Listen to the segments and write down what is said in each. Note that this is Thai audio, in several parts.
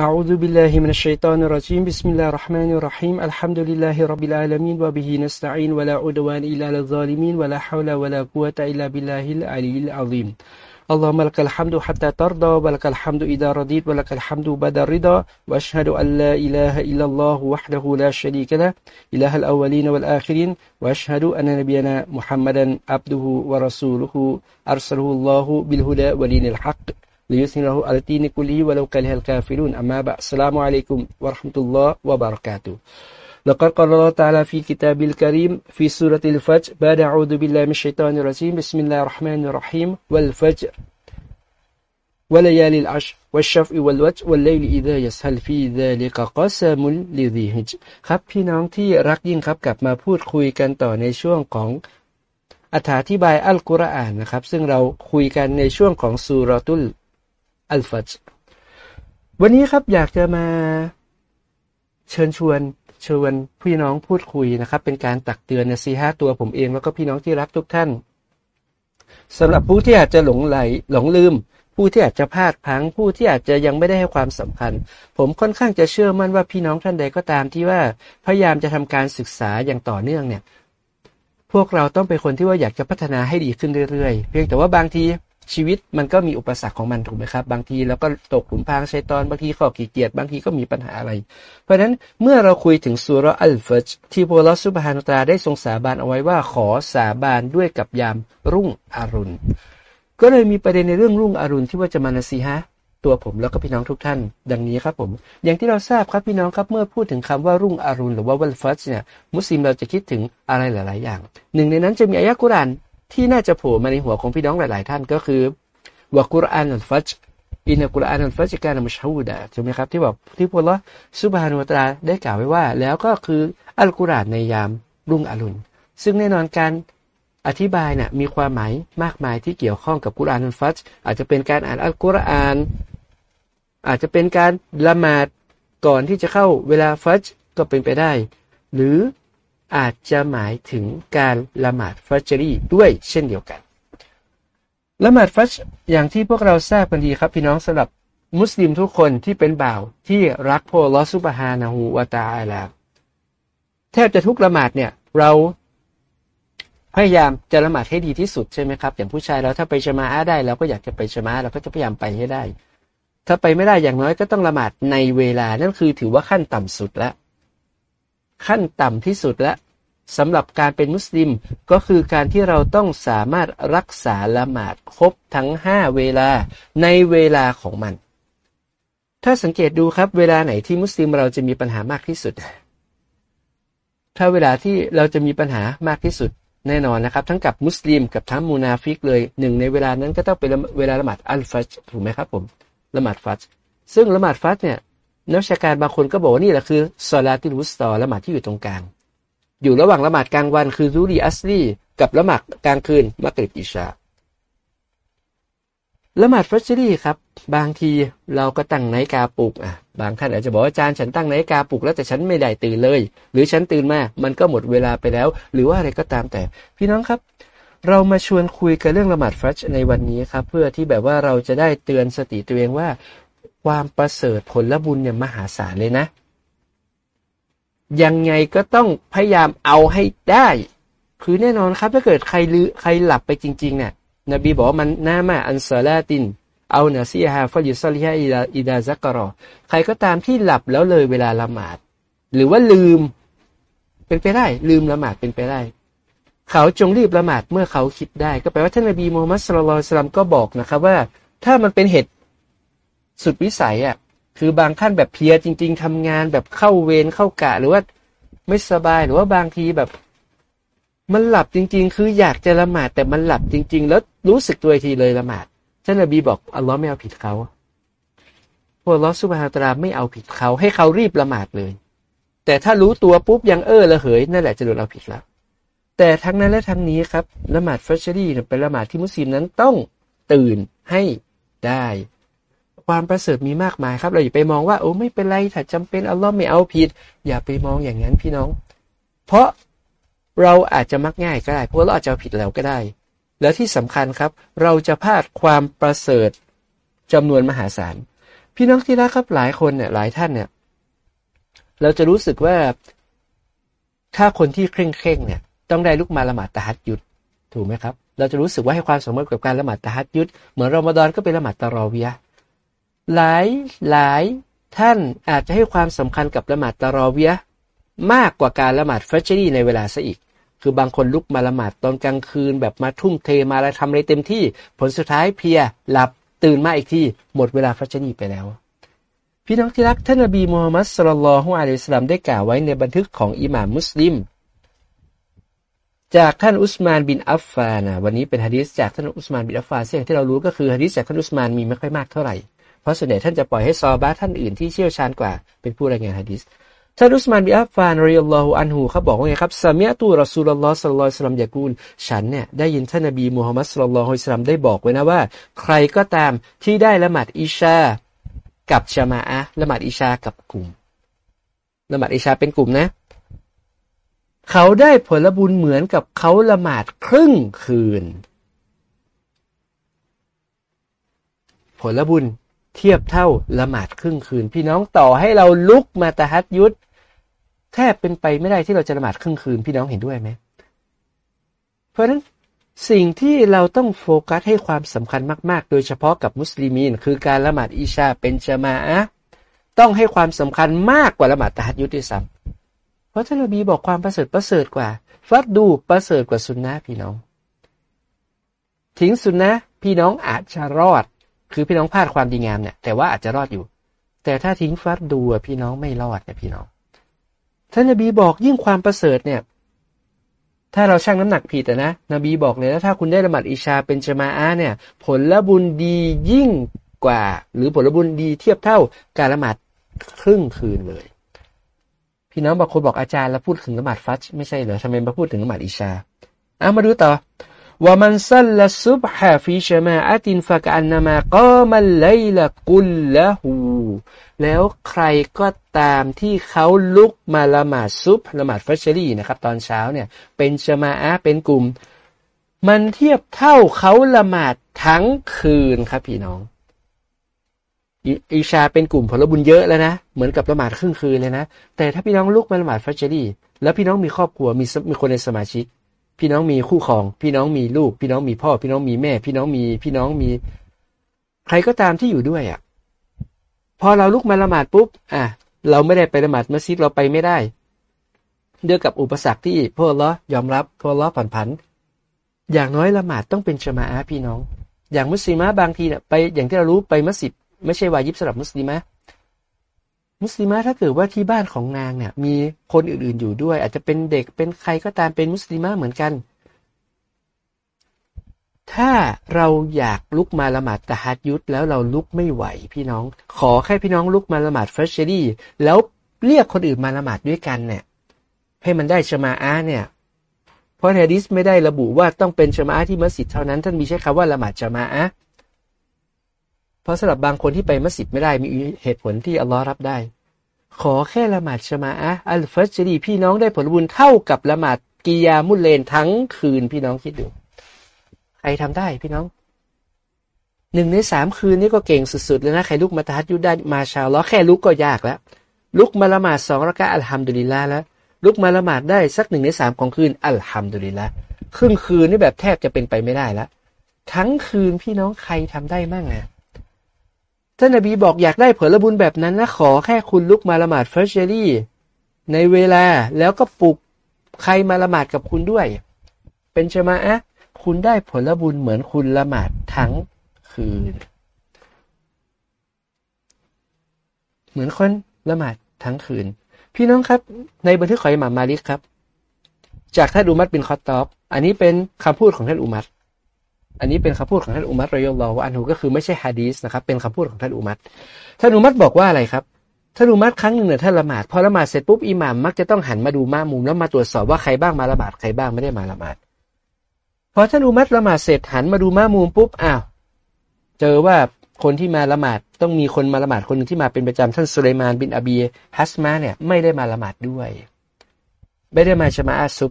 أعوذ بالله من الشيطان الرجيم. بسم الله الرحمن الرحيم. الحمد لله رب العالمين وبه نستعين ولا عدوان إلا للظالمين ولا حول ولا قوة إلا بالله العلي العظيم. اللهم لك الحمد حتى ترضى ولك الحمد إذا رضيت ولك الحمد بعد الرضا وأشهد أن لا إله إلا الله وحده لا شريك له إله الأولين والآخرين وأشهد أن نبينا محمدا عبده ورسوله أرسله الله بالهدى ودين الحق. ليثنره على الدين كله ولو كره الكافرون أما بعد السلام عليكم ورحمة الله وبركاته لقد قال الله تعالى في كتاب الكريم في سورة الفجر بعد أعوذ بالله من الشيطان الرجيم بسم الله الرحمن الرحيم والفجر وليالي العشر والشفع والوتر والليل إذا يسهل في ذلك قسم لذي هج ครับพี่น้องที่รักยิ่งครับกลับมาพูดคุยกันต่อในช่วงของอธิบายอัลกุรอานนะครับซึ่งเราคุยกันในช่วงของสุรตุล อัลฟัจวันนี้ครับอยากจะมาเชิญชวนชวนพี่น้องพูดคุยนะครับ เป็นการตักเตือนนะซีฮะตัวผมเองแล้วก็พี่น้องที่รักทุกท่านสำหรับผู้ที่อาจจะหลงไหลหลงลืม ผู้ที่อาจจะพลาดพังผู้ที่อาจจะยังไม่ได้ให้ความสำคัญ ผมค่อนข้างจะเชื่อมั่นว่าพี่น้องท่านใดก็ตามที่ว่าพยายามจะทำการศึกษาอย่างต่อเนื่องเนี่ย พวกเราต้องเป็นคนที่ว่าอยากจะพัฒนาให้ดีขึ้นเรื่อยๆ เพียงแต่ว่าบางที ชีวิตมันก็มีอุปสรรคของมันถูกไหมครับ บางทีเราก็ตกหลุมพรางชัยตอนบางทีข้อขี้เกียจบางทีก็มีปัญหาอะไร เพราะฉะนั้นเมื่อเราคุยถึงสุรอัลฟัจที่พระลอสุบฮานุตาได้ทรงสาบานเอาไว้ว่าขอสาบานด้วยกับยามรุ่งอรุณ ก็เลยมีประเด็นในเรื่องรุ่งอรุณที่ว่าจะมานาซีฮะตัวผมแล้วก็พี่น้องทุกท่าน ดังนี้ครับผม อย่างที่เราทราบครับพี่น้องครับเมื่อพูดถึงคำว่ารุ่งอรุณหรือว่าวัลฟัจเนี่ยมุสลิมเราจะคิดถึงอะไรหลาย ๆ อย่าง หนึ่งในนั้นจะมีอายะกุราน ที่น่าจะโผล่มาในหัวของพี่น้องหลาย ๆ ท่านก็คือวกุรอานอัลฟัจอินกุรอานอัลฟัจการมุชฮูดะใช่ไหมครับที่บอกที่พระละสุบฮานุตราได้กล่าวไว้ว่า แล้วก็คืออัลกุรอานในยามรุ่งอรุณ ซึ่งแน่นอนการอธิบายเนี่ยมีความหมายมากมายที่เกี่ยวข้องกับกุรอานอัลฟัจอาจจะเป็นการอ่านอัลกุรอาน อาจจะเป็นการละหมาดก่อนที่จะเข้าเวลาฟัจก็เป็นไปได้ หรือ อาจจะหมายถึงการละหมาดฟัจรีด้วยเช่นเดียวกัน ละหมาดฟัชอย่างที่พวกเราทราบกันดีครับพี่น้องสำหรับมุสลิมทุกคนที่เป็นบ่าวที่รักพระลอสุบฮานะฮูวาตาอัลาแทบจะทุกละหมาดเนี่ยเราพยายามจะละหมาดให้ดีที่สุดใช่ไหมครับ อย่างผู้ชายเราถ้าไปชมาอาได้เราก็อยากจะไปชมาเราก็จะพยายามไปให้ได้ ถ้าไปไม่ได้อย่างน้อยก็ต้องละหมาดในเวลานั่นคือถือว่าขั้นต่ำสุดแล้วขั้นต่ำที่สุดแล้ว สำหรับการเป็นมุสลิมก็คือการที่เราต้องสามารถรักษาละหมาดครบทั้งห้าเวลาในเวลาของมัน ถ้าสังเกตดูครับเวลาไหนที่มุสลิมเราจะมีปัญหามากที่สุด ถ้าเวลาที่เราจะมีปัญหามากที่สุดแน่นอนนะครับ ทั้งกับมุสลิมกับทั้งมูนาฟิกเลยหนึ่งในเวลานั้นก็ต้องเป็นเวลาละหมาดอัลฟัจรฺถูกไหมครับผมละหมาดฟัจรฺซึ่งละหมาดฟัจรฺเนี่ยนักวิชาการบางคนก็บอกว่านี่แหละคือซอลาติลวุสตอละหมาดที่อยู่ตรงกลาง อยู่ระหว่างละหมาดกลางวันคือซุฮรีอัสรีกับละหมาดกลางคืนมักริบอิชาละหมาดฟัจรีครับ บางทีเราก็ตั้งนาฬิกาปลุกอะบางท่านอาจจะบอกอาจารย์ฉันตั้งไนกาปลุกแล้วแต่ฉันไม่ได้ตื่นเลย หรือฉันตื่นมามันก็หมดเวลาไปแล้ว หรือว่าอะไรก็ตามแต่ พี่น้องครับ เรามาชวนคุยกันเรื่องละหมาดฟัชในวันนี้ครับ เพื่อที่แบบว่าเราจะได้เตือนสติตัวเองว่า ความประเสริฐผลละบุญเนี่ยมหาศาลเลยนะ ยังไงก็ต้องพยายามเอาให้ได้ คือแน่นอนครับถ้าเกิดใครลือใครหลับไปจริงๆเนี่ยนบีบอกมันหน่ามาอันซาลาติน เอาเนซีฮาฟยุสลิฮาอิดาอิดาซักกรอ ใครก็ตามที่หลับแล้วเลยเวลาละหมาด หรือว่าลืม เป็นไปได้ ลืมละหมาดเป็นไปได้ เขาจงรีบละหมาดเมื่อเขาคิดได้ ก็แปลว่าท่านนบีมูฮัมมัดสุลลัลสลัมก็บอกนะครับว่า ถ้ามันเป็นเหตุสุดวิสัยอะ คือบางท่านแบบเพียจริง ๆทำงานแบบเข้าเวรเข้ากะหรือว่าไม่สบายหรือว่าบางทีแบบ มันหลับจริง ๆ คืออยากจะละหมาดแต่มันหลับจริง ๆ แล้วรู้สึกตัวทีเลยละหมาดท่านอบีบอกอัลลอฮ์ไม่เอาผิดเขาพวกลอสุบฮาตราไม่เอาผิดเขาให้เขารีบละหมาดเลย แต่ถ้ารู้ตัวปุ๊บยังเออละเหยนั่นแหละจะโดนเอาผิดแล้ว แต่ทั้งนั้นและทั้งนี้ครับละหมาดฟัชรี่เป็นละหมาดที่มุสลิมนั้นต้องตื่นให้ได้ ความประเสริฐมีมากมายครับ เราอย่าไปมองว่าโอ้ไม่เป็นไรถ้าจำเป็นอัลลอฮ์ไม่เอาผิด อย่าไปมองอย่างนั้นพี่น้อง เพราะเราอาจจะมักง่ายก็ได้ เพราะเราอาจจะผิดแล้วก็ได้ แล้วที่สำคัญครับ เราจะพลาดความประเสริฐจำนวนมหาศาล พี่น้องที่รักครับหลายคนเนี่ยหลายท่านเนี่ย เราจะรู้สึกว่าถ้าคนที่เคร่งเคร่งเนี่ย ต้องได้ลุกมาละหมาดตะฮัดยุดถูกไหมครับ เราจะรู้สึกว่าให้ความสำคัญกับการละหมาดตะฮัดยุดเหมือนรอมฎอนก็เป็นละหมาดตะรอเวีย หลายหลายท่านอาจจะให้ความสำคัญกับละหมาดตะรอเวียมากกว่าการละหมาดฟัจรีในเวลาซะอีก คือบางคนลุกมาละหมาดตอนกลางคืน แบบมาทุ่มเทมาแล้วทำอะไรเต็มที่ ผลสุดท้ายเพลียหลับตื่นมาอีกที่หมดเวลาฟัจรีไปแล้ว พี่น้องที่รักท่านนบีมูฮัมมัดศ็อลลัลลอฮุอะลัยฮิวะซัลลัมได้กล่าวไว้ในบันทึกของอิหม่ามมุสลิม จากท่านอุสมานบินอัฟฟานนะวันนี้เป็นฮะดีษจากท่านอุสมานบินอัฟฟานซึ่งที่เรารู้ก็คือฮะดีษจากท่านอุสมานมีไม่ค่อยมากเท่าไหร่ เพราะส่วนใหญ่ท่านจะปล่อยให้ซอฮาบะฮ์ท่านอื่นที่เชี่ยวชาญกว่าเป็นผู้รายงานฮะดีษท่านอุสมานบิอัฟฟานริยัลลอฮุอันฮูเขาบอกว่าไงครับสามียตูรอซูลลอฮ์สัลลัลลอฮุสลัมยากูล ฉันเนี่ยได้ยินท่านนบีมูฮัมมัดสัลลัลลอฮุสลัมได้บอกไว้นะว่า ใครก็ตามที่ได้ละหมาดอิชา กับชามาอะละหมาดอิชากับกลุ่มละหมาดอิชาเป็นกลุ่มนะ เขาได้ผลบุญเหมือนกับเขาละหมาดครึ่งคืน ผลบุญ เทียบเท่าละหมาดครึ่งคืน พี่น้องต่อให้เราลุกมาตะฮัดยุดแทบเป็นไปไม่ได้ที่เราจะละหมาดครึ่งคืน พี่น้องเห็นด้วยไหมเพราะนั้นสิ่งที่เราต้องโฟกัสให้ความสำคัญมาก ๆ โดยเฉพาะกับมุสลิมีน คือการละหมาดอิชาเป็นจมาอะต้องให้ความสำคัญมากกว่าละหมาดตะฮัดยุดด้วยซ้ำเพราะท่านนบีบอกความประเสริฐประเสริฐกว่า ฟัดดูประเสริฐกว่าสุนนะพี่น้อง ทิ้งสุนนะพี่น้องอาจจะรอด คือพี่น้องพลาดความดีงามเนี่ยแต่ว่าอาจจะรอดอยู่ แต่ถ้าทิ้งฟัดดูพี่น้องไม่รอดเนี่ยพี่น้องท่านนบีบอกยิ่งความประเสริฐเนี่ย ถ้าเราชั่งน้ำหนักผิดนะนบีบอกเลยว่าถ้าคุณได้ละหมาดอิชาเป็นจมาอาเนี่ย ผลละบุญดียิ่งกว่า หรือผลลบุญดีเทียบเท่าการละหมาดครึ่งคืนเลย พี่น้องบางคนบอกอาจารย์แล้วพูดถึงละหมาดฟัดไม่ใช่เหรอทำไมมาพูดถึงละหมาดอิชาเอามาดูต่อ ว่ามันซัลลัซุบฮะฟีชมาอัตินฟะกอันนามากามัลไลละกุลละหูแล้วใครก็ตามที่เขาลุกมาละหมาดซุบละหมาดฟัชรีนะครับ ตอนเช้าเนี่ยเป็นจมาอะเป็นกลุ่ม มันเทียบเท่าเขาละหมาดทั้งคืนครับพี่น้องอิชาเป็นกลุ่มผลบุญเยอะแล้วนะ เหมือนกับละหมาดครึ่งคืนเลยนะ แต่ถ้าพี่น้องลุกมาละหมาดฟัชรีแล้วพี่น้องมีครอบครัวมีมีคนในสมาชิก พี่น้องมีคู่ครอง พี่น้องมีลูก พี่น้องมีพ่อ พี่น้องมีแม่ พี่น้องมี พี่น้องมี ใครก็ตามที่อยู่ด้วยอะ พอเราลุกมาละหมาดปุ๊บ อะ เราไม่ได้ไปละหมาดมัสยิดเราไปไม่ได้เดือกับอุปสรรคที่พวกล้อยอมรับพวกล้อผ่อนผัน อย่างน้อยละหมาดต้องเป็นชมาอาพี่น้อง อย่างมุสลิมะบางทีเนี่ยไปอย่างที่เรารู้ไปมัสยิดไม่ใช่วายิบสำหรับมุสลิมะ มุสลิมะถ้าเกิดว่าที่บ้านของนางเนี่ย มีคนอื่นๆอยู่ด้วย อาจจะเป็นเด็กเป็นใครก็ตามเป็นมุสลิมะเหมือนกัน ถ้าเราอยากลุกมาละหมาดตะฮัดยุดแล้วเราลุกไม่ไหวพี่น้อง ขอแค่พี่น้องลุกมาละหมาดฟัชอรี่แล้วเรียกคนอื่นมาละหมาดด้วยกันเนี่ย ให้มันได้ชมาอาเนี่ย เพราะฮะดิษไม่ได้ระบุว่าต้องเป็นชมาอาที่มัสยิดเท่านั้นท่านมีใช้คำว่าละหมาดชมาอา เพราะสำหรับบางคนที่ไปมัสยิดไม่ได้มีเหตุผลที่อัลลอฮ์รับได้ ขอแค่ละหมาดชมาอะอัลฟัจรีพี่น้องได้ผลบุญเท่ากับละหมาดกิยามุลเลนทั้งคืนพี่น้องคิดดูใครทำได้พี่น้องหนึ่งในสามคืนนี้ก็เก่งสุดๆเลยนะใครลุกมาตาฮัดยุได้มาชาวล้อแค่ลุกก็ยากแล้ว ลุกมาละหมาดสองรักะอัลฮัมดุลิลละแล้ว ลุกมาละหมาดได้สักหนึ่งในสามของคืนอัลฮัมดุลิลละครึ่งคืนนี่แบบแทบจะเป็นไปไม่ได้แล้วทั้งคืนพี่น้องใครทำได้มั่งอะ ท่านนบีบอกอยากได้ผลบุญแบบนั้นนะขอแค่คุณลุกมาละหมาดเฟรชเชอรี่ในเวลาแล้วก็ปลุกใครมาละหมาดกับคุณด้วย เป็นญะมาอะฮ์คุณได้ผลบุญเหมือนคุณละหมาดทั้งคืน เหมือนคนละหมาดทั้งคืน พี่น้องครับ ในบันทึกของอิหม่ามมาลิกครับ จากท่านอุมัตเป็นคอตอบอันนี้เป็นคำพูดของท่านอุมัต อันนี้เป็นคำพูดของท่านอุมัตรอยลลอวอันหูก็คือไม่ใช่ฮะดีสนะครับ เป็นคำพูดของท่านอุมัตท่านอุมัตบอกว่าอะไรครับท่านอุมัตครั้งหนึ่งเนี่ยท่านละหมาดพอละหมาดเสร็จปุ๊บอิหม่ามมักจะต้องหันมาดูมามุมแล้วมาตรวจสอบว่าใครบ้างมาละหมาดใครบ้างไม่ได้มาละหมาดพอท่านอุมัตละหมาดเสร็จหันมาดูมามุมปุ๊บอ้าวเจอว่าคนที่มาละหมาดต้องมีคนมาละหมาดคนหนึ่งที่มาเป็นประจำท่านสุเลมานบินอบีฮัสมาเนี่ยไม่ได้มาละหมาดด้วย ไม่ได้มาชมาอาซุบ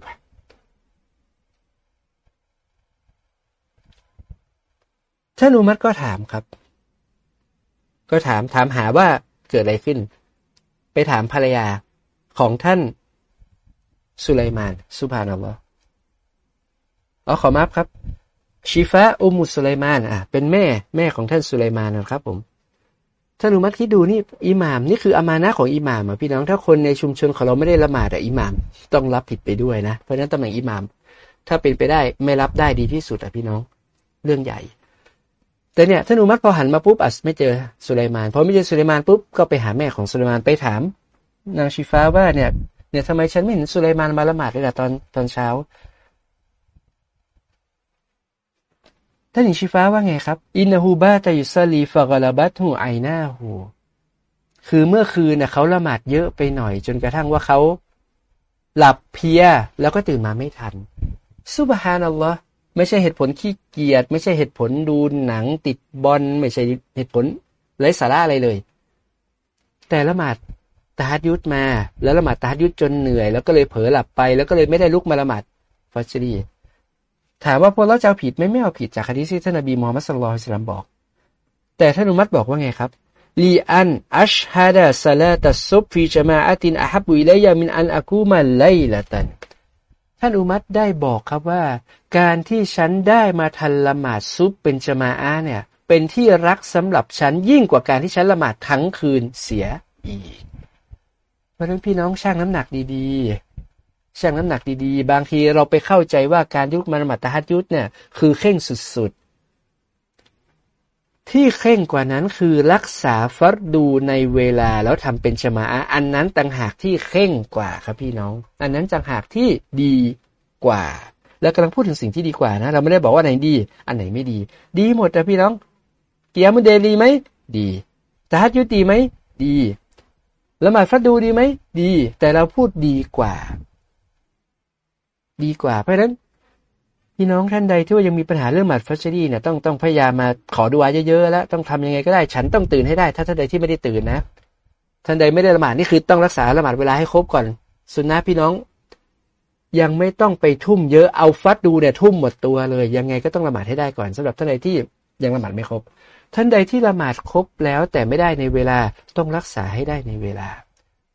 ท่านอุมัตก็ถามครับ ก็ถามถามหาว่าเกิดอะไรขึ้น ไปถามภรรยาของท่านสุไลมานสุภานัลลอฮ์อ๋อขอมาครับ ชีฟะอุมุสุไลมานอะเป็นแม่แม่ของท่านสุไลมานนะครับผมท่านอุมัตคิดดูนี่อิหมามนี่คืออามานะของอิหมามอะพี่น้องถ้าคนในชุมชนของเราไม่ได้ละหมาดอะอิหมาม ต้องรับผิดไปด้วยนะเพราะฉะนั้นตำแหน่งอิหมาม ถ้าเป็นไปได้ไม่รับได้ดีที่สุดอะพี่น้อง เรื่องใหญ่ แต่เนี่ยท่านอุมัตพอหันมาปุ๊บอัสไม่เจอสุไลมานพอไม่เจอสุไลมานปุ๊บก็ไปหาแม่ของสุไลมานไปถาม นางชีฟ้าว่าเนี่ยเนี่ยทำไมฉันไม่เห็นสุไลมานมาละหมาดเลยล่ะตอนตอนเช้าท่านหญิงชีฟ้าว่าไงครับ อินนฮูบาตยุสลีฟะกลาบัตหูไอหน้าหูคือเมื่อคืนเน่ยเขาละหมาดเยอะไปหน่อย จนกระทั่งว่าเขาหลับเพียแล้วก็ตื่นมาไม่ทัน ซุบฮานัลลอฮ์ ไม่ใช่เหตุผลขี้เกียจไม่ใช่เหตุผลดูหนังติดบอลไม่ใช่เหตุผลไร้สาระอะไรเลย แต่ละหมาดตาฮัดยุดมา แล้วละหมาดตาฮัดยุดจนเหนื่อย แล้วก็เลยเผลอหลับไป แล้วก็เลยไม่ได้ลุกมาละหมาดฟัชรีถามว่าพวกเราจะเอาผิดไม่ไม่เอาผิดจากคดีที่ท่านนบีมูฮัมมัดสุลลัลสลัมบอก แต่ท่านอุมัตบอกว่าไงครับลีอันอัชฮะดะสลาตัซุบฟีจมาอัตินอะฮับุอิเลยามินอันอากูมาไลละตัน ท่านอุมัตได้บอกครับว่า การที่ฉันได้มาทันละหมาดซุปเป็นจมาอาเนี่ย เป็นที่รักสำหรับฉันยิ่งกว่าการที่ฉันละหมาดทั้งคืนเสียอีก เพราะฉะนั้นพี่น้องช่างน้ำหนักดีๆชั่งน้ำหนักดีๆ บางทีเราไปเข้าใจว่าการยุดมันมัตฮัดยุดเนี่ยคือเข่งสุดๆ ที่เข่งกว่านั้นคือรักษาฟัดดูในเวลาแล้วทำเป็นชมาอันนั้นต่างหากที่เข่งกว่าครับพี่น้อง อันนั้นต่างหากที่ดีกว่า แล้วกำลังพูดถึงสิ่งที่ดีกว่านะ เราไม่ได้บอกว่าไหนดี อันไหนไม่ดี ดีหมดนะพี่น้องเกียร์มุเดลีไหมดีตาฮัดยุดดีไหมดีละหมาดฟัดดูดีไหมดี แต่เราพูดดีกว่า ดีกว่า เพราะฉะนั้น พี่น้องท่านใดที่ว่ายังมีปัญหาเรื่องหมัดฟัชรี่เนี่ยต้องต้องพยายามมาขอดูอาเยอะๆแล้วต้องทำยังไงก็ได้ฉันต้องตื่นให้ได้ ถ้าท่านใดที่ไม่ได้ตื่นนะ ท่านใดไม่ได้ละหมาดนี่คือต้องรักษาละหมาดเวลาให้ครบก่อน สุนนะพี่น้อง ยังไม่ต้องไปทุ่มเยอะเอาฟัดดูเนี่ยทุ่มหมดตัวเลย ยังไงก็ต้องละหมาดให้ได้ก่อนสำหรับท่านใดที่ยังละหมาดไม่ครบ ท่านใดที่ละหมาดครบแล้วแต่ไม่ได้ในเวลาต้องรักษาให้ได้ในเวลา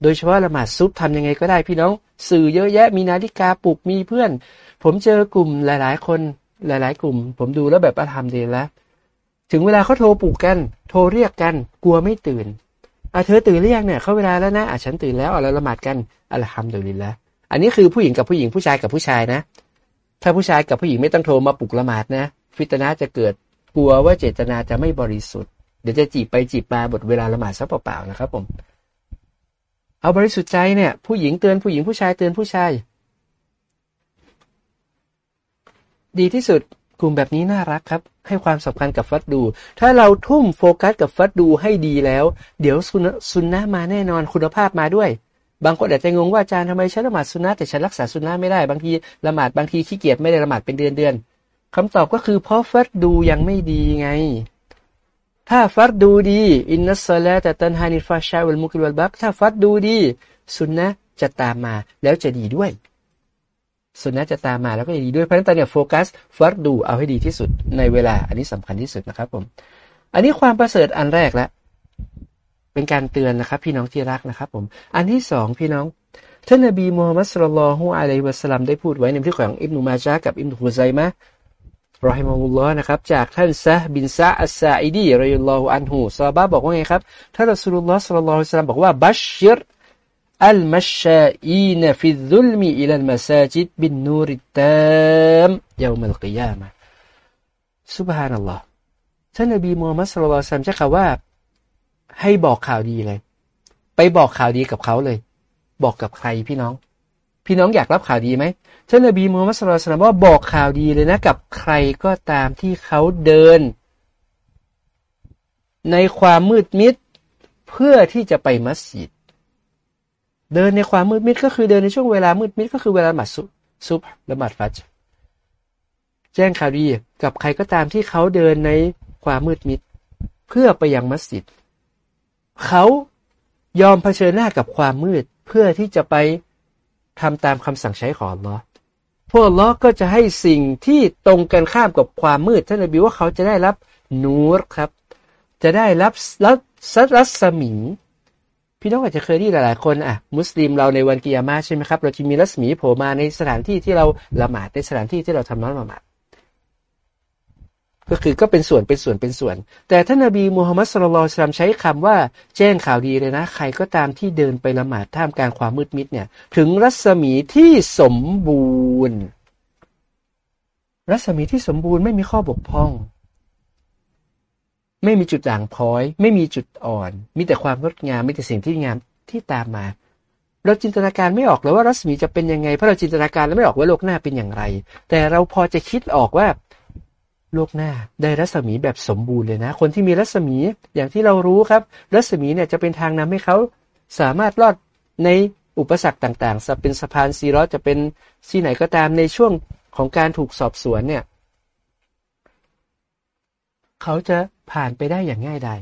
โดยเฉพาะละหมาดซุปทำยังไงก็ได้พี่น้อง สื่อเยอะแยะมีนาฬิกาปลุกมีเพื่อน ผมเจอกลุ่มหลาย ๆ คนหลาย ๆ กลุ่ม ผมดูแล้วแบบอาธรรมดีแล้ว ถึงเวลาเขาโทรปลุกกัน โทรเรียกกัน กลัวไม่ตื่นอะเธอตื่นหรือยังเนี่ยเขาเวลาแล้วนะอะฉันตื่นแล้วเอาแล้วละหมาดกันอัลฮัมดุลิลละอันนี้คือผู้หญิงกับผู้หญิงผู้ชายกับผู้ชายนะ ถ้าผู้ชายกับผู้หญิงไม่ต้องโทรมาปลุกละหมาดนะ ฟิตนาจะเกิดกลัวว่าเจตนาจะไม่บริสุทธิ์ เดี๋ยวจะจีบไปจีบมาบทเวลาละหมาดซะเปล่าๆนะครับผม เอาบริสุทธิ์ใจเนี่ย ผู้หญิงเตือนผู้หญิงผู้ชายเตือนผู้ชาย ดีที่สุดกลุ่มแบบนี้น่ารักครับ ให้ความสำคัญกับฟัดดู ถ้าเราทุ่มโฟกัสกับฟัดดูให้ดีแล้ว เดี๋ยวซุนนะมาแน่นอนคุณภาพมาด้วย บางคนอาจจะงงว่าอาจารย์ทำไมฉันละหมาดซุนนะแต่ฉันรักษาซุนนะไม่ได้บางทีละหมาดบางทีขี้เกียจไม่ได้ละหมาดเป็นเดือนเดือนคำตอบก็คือเพราะฟัดดูยังไม่ดีไง ถ้าฟัดดูดีอินนัสลาแต่ตันฮานิฟาชาวัลมุกิวัลบักถ้าฟัดดูดีสุนนะจะตามมาแล้วจะดีด้วย สุนนะจะตามมาแล้วก็จะดีด้วยเพราะฉะนั้นตอนนี้โฟกัสฟัดดูเอาให้ดีที่สุดในเวลาอันนี้สำคัญที่สุดนะครับผม อันนี้ความประเสริฐอันแรกแล้วเป็นการเตือนนะครับ พี่น้องที่รักนะครับผม อันที่สองพี่น้องท่านนบีมูฮัมมัดสุลลัลฮุอะลัยวะสลัมได้พูดไว้ในที่ของอิบนุมาจากับอิบนุฮุไซมะรอฮิมุลลอฮ์นะครับจากท่านซะบินซะอัสซาอิดีรอยุลลอฮุอันฮูซาบะบอกว่าไงครับท่านรอสุลลอฮ์สัลลัลฮุอะลัยฮิสลามบอกว่าบัชชิร อัลมัชชาอีนฟิดุลมีอิลัลมาซาจิดบินนูริตามยามัลกิยามะซุบฮานัลลอฮ์ท่านนบีมูฮัมมัดสุลลัลลอฮุอะลัยฮิสลามจะกล่าวว่า ให้บอกข่าวดีเลย ไปบอกข่าวดีกับเขาเลย บอกกับใครพี่น้อง พี่น้องอยากรับข่าวดีไหมท่านนบีมูฮัมมัดสุลตัลว่าบอกข่าวดีเลยนะกับใครก็ตามที่เขาเดิน ในความมืดมิดเพื่อที่จะไปมัสยิด เดินในความมืดมิดก็คือเดินในช่วงเวลามืดมิดก็คือเวลาหมัดซุซุบละหมัดฟัจแจ้งข่าวดีกับใครก็ตามที่เขาเดินในความมืดมิด เพื่อไปยังมัสยิด เขายอมเผชิญหน้ากับความมืดเพื่อที่จะไปทำตามคำสั่งใช้ของอัลลอฮ์พวกอัลลอฮ์ก็จะให้สิ่งที่ตรงกันข้ามกับความมืดท่านนบีว่าเขาจะได้รับนูรครับ จะได้รับรับรัศมี พี่น้องอาจจะเคยได้หลายๆคนอะมุสลิมเราในวันกิยามะใช่ไหมครับ เราจะมีรัศมีโผล่มาในสถานที่ที่เราละหมาดในสถานที่ที่เราทำน้อละหมาดก็คือก็เป็นส่วนเป็นส่วนเป็นส่วน แต่ท่านนบีมูฮัมมัดสุลลัลสลัมใช้คำว่าแจ้งข่าวดีเลยนะ ใครก็ตามที่เดินไปละหมาดท่ามกลางความมืดมิดเนี่ย ถึงรัศมีที่สมบูรณ์ รัศมีที่สมบูรณ์ไม่มีข้อบกพร่อง ไม่มีจุดด่างพ้อย ไม่มีจุดอ่อน มีแต่ความงดงามมีแต่สิ่งที่งามที่ตามมา เราจินตนาการไม่ออกเลยว่ารัศมีจะเป็นยังไงเพราะเราจินตนาการแล้วไม่ออกว่าโลกหน้าเป็นอย่างไร แต่เราพอจะคิดออกว่า โลกหน้าได้รัศมีแบบสมบูรณ์เลยนะ คนที่มีรัศมีอย่างที่เรารู้ครับ รัศมีเนี่ยจะเป็นทางนำให้เขาสามารถรอดในอุปสรรคต่างๆจะเป็นสะพานซีรอจะเป็นที่ไหนก็ตามในช่วงของการถูกสอบสวนเนี่ย เขาจะ ผ่านไปได้อย่างง่ายดาย